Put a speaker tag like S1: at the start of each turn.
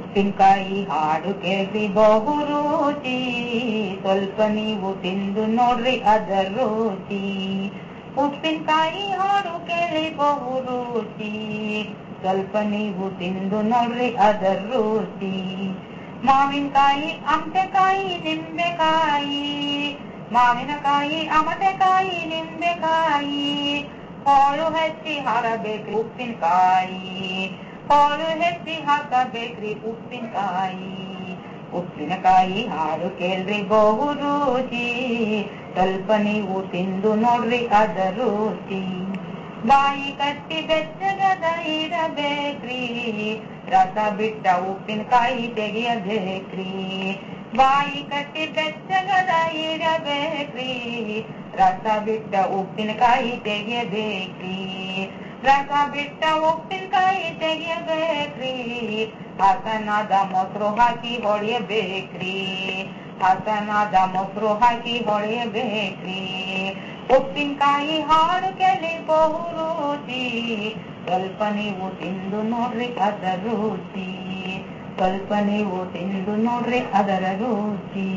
S1: ಉಪ್ಪಿನಕಾಯಿ ಹಾಡು ಕೇಳ್ರಿ ಬಹು ರುಚಿ ಸ್ವಲ್ಪ ನೀವು ತಿಂದು ನೋಡ್ರಿ ಅದರ ರುಚಿ ಉಪ್ಪಿನಕಾಯಿ ಹಾಡು ಕೇಳಿ ಬಹು ರುಚಿ ಸ್ವಲ್ಪ ನೀವು ತಿಂದು ನೋಡ್ರಿ ಅದರ ರುಚಿ ಮಾವಿನಕಾಯಿ ಅಮಟೆಕಾಯಿ ನಿಂಬೆಕಾಯಿ ಮಾವಿನಕಾಯಿ ಅಮಟೆಕಾಯಿ ನಿಂಬೆಕಾಯಿ ಹೋಳು ಹೆಚ್ಚಿ ಹಾಕಬೇಕ್ರಿ ಉಪ್ಪಿನಕಾಯಿ ಹೋಳು ಹೆಚ್ಚಿ ಹಾಕಬೇಕ್ರಿ ಉಪ್ಪಿನಕಾಯಿ. ಉಪ್ಪಿನಕಾಯಿ ಹಾಡು ಕೇಳ್ರಿ ಬಹು ರುಚಿ. ಸ್ವಲ್ಪ ನೀವು ತಿಂದು ನೋಡ್ರಿ ಅದ ರುಚಿ. ಬಾಯಿ ಕಟ್ಟಿ ಬೆಚ್ಚಗದ ಇರಬೇಕ್ರಿ. ರಸ ಬಿಟ್ಟ ಉಪ್ಪಿನಕಾಯಿ ತೆಗೆಯಬೇಕ್ರಿ. ಬಾಯಿ ಕಟ್ಟಿ ಬೆಚ್ಚಗದ ಇರಬೇಕ್ರಿ. ರಸ ಬಿಟ್ಟ ಉಪ್ಪಿನಕಾಯಿ ತೆಗೆಯಬೇಕ್ರಿ. ರಸ ಬಿಟ್ಟ ಉಪ್ಪಿನಕಾಯಿ ತೆಗೆಯಬೇಕ್ರಿ. ಹಸನಾದ ಮೊಸರು ಹಾಕಿ ಹೊಳೆಯಬೇಕ್ರಿ. ಹಸನಾದ ಮೊಸರು ಹಾಕಿ ಹೊಳೆಯಬೇಕ್ರಿ. ಉಪ್ಪಿನಕಾಯಿ ಹಾಡು ಕೇಳಿ ಬಹು ರುಚಿ. ಸ್ವಲ್ಪ ನೀವು ತಿಂದು ನೋಡ್ರಿ ಅದರ ರುಚಿ. ಸ್ವಲ್ಪ ನೀವು ತಿಂದು ನೋಡ್ರಿ ಅದರ ರುಚಿ.